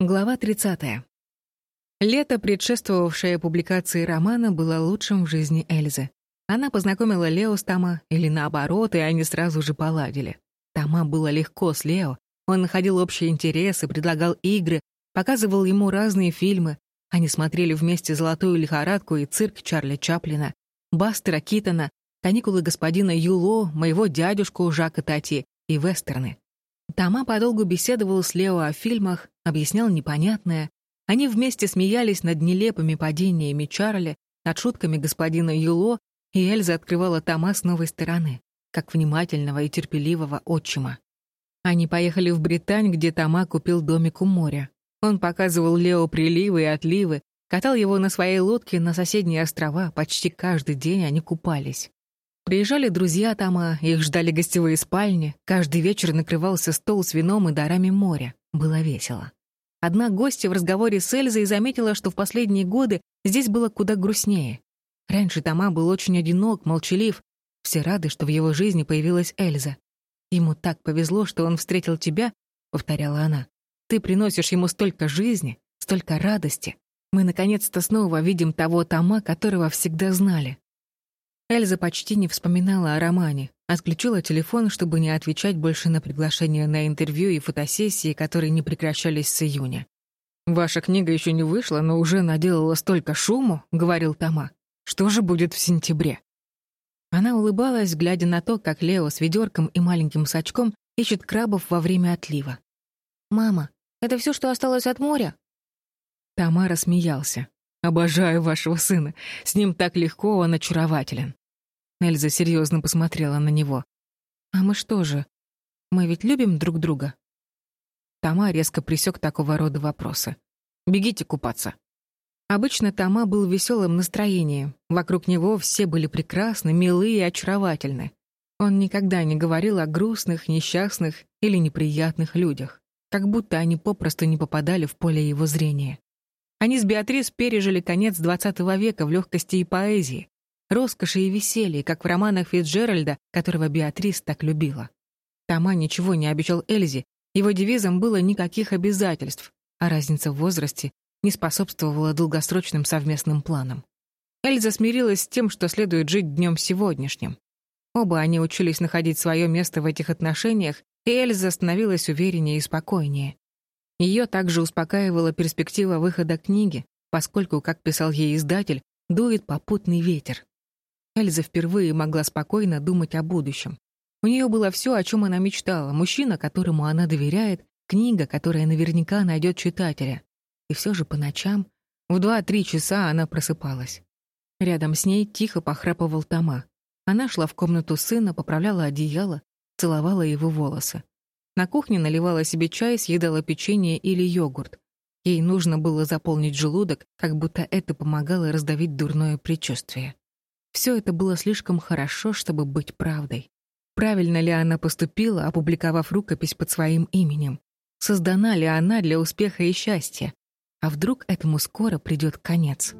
Глава 30. Лето, предшествовавшее публикации романа, было лучшим в жизни Эльзы. Она познакомила Лео с Тома, или наоборот, и они сразу же поладили. Тома было легко с Лео. Он находил общие интересы, предлагал игры, показывал ему разные фильмы. Они смотрели вместе «Золотую лихорадку» и «Цирк Чарли Чаплина», «Бастера Китона», «Каникулы господина Юло», «Моего дядюшку» Жака Тати и вестерны. Тома подолгу беседовал с Лео о фильмах, объяснял непонятное. Они вместе смеялись над нелепыми падениями Чарли, над шутками господина Юло, и Эльза открывала Тома с новой стороны, как внимательного и терпеливого отчима. Они поехали в Британь, где Тома купил домик у моря. Он показывал Лео приливы и отливы, катал его на своей лодке на соседние острова, почти каждый день они купались. Приезжали друзья Тома, их ждали гостевые спальни, каждый вечер накрывался стол с вином и дарами моря. Было весело. Одна гостья в разговоре с Эльзой заметила, что в последние годы здесь было куда грустнее. Раньше Тома был очень одинок, молчалив. Все рады, что в его жизни появилась Эльза. «Ему так повезло, что он встретил тебя», — повторяла она. «Ты приносишь ему столько жизни, столько радости. Мы наконец-то снова видим того Тома, которого всегда знали. Эльза почти не вспоминала о романе, отключила телефон, чтобы не отвечать больше на приглашения на интервью и фотосессии, которые не прекращались с июня. «Ваша книга еще не вышла, но уже наделала столько шуму», — говорил Тома. «Что же будет в сентябре?» Она улыбалась, глядя на то, как Лео с ведерком и маленьким сачком ищет крабов во время отлива. «Мама, это все, что осталось от моря?» Тамара смеялся. «Обожаю вашего сына. С ним так легко, он очарователен». Эльза серьезно посмотрела на него. «А мы что же? Мы ведь любим друг друга?» Тома резко присек такого рода вопросы. «Бегите купаться». Обычно Тома был в веселом настроении. Вокруг него все были прекрасны, милы и очаровательны. Он никогда не говорил о грустных, несчастных или неприятных людях, как будто они попросту не попадали в поле его зрения. Они с Беатрис пережили конец XX века в легкости и поэзии, роскоши и веселье, как в романах Фитджеральда, которого Беатрис так любила. Тома ничего не обещал Эльзе, его девизом было никаких обязательств, а разница в возрасте не способствовала долгосрочным совместным планам. Эльза смирилась с тем, что следует жить днем сегодняшним. Оба они учились находить свое место в этих отношениях, и Эльза становилась увереннее и спокойнее. Ее также успокаивала перспектива выхода книги, поскольку, как писал ей издатель, дует попутный ветер. Эльза впервые могла спокойно думать о будущем. У нее было все, о чем она мечтала, мужчина, которому она доверяет, книга, которая наверняка найдет читателя. И все же по ночам, в два-три часа она просыпалась. Рядом с ней тихо похрапывал Тома. Она шла в комнату сына, поправляла одеяло, целовала его волосы. На кухне наливала себе чай, съедала печенье или йогурт. Ей нужно было заполнить желудок, как будто это помогало раздавить дурное предчувствие. Все это было слишком хорошо, чтобы быть правдой. Правильно ли она поступила, опубликовав рукопись под своим именем? Создана ли она для успеха и счастья? А вдруг этому скоро придет конец?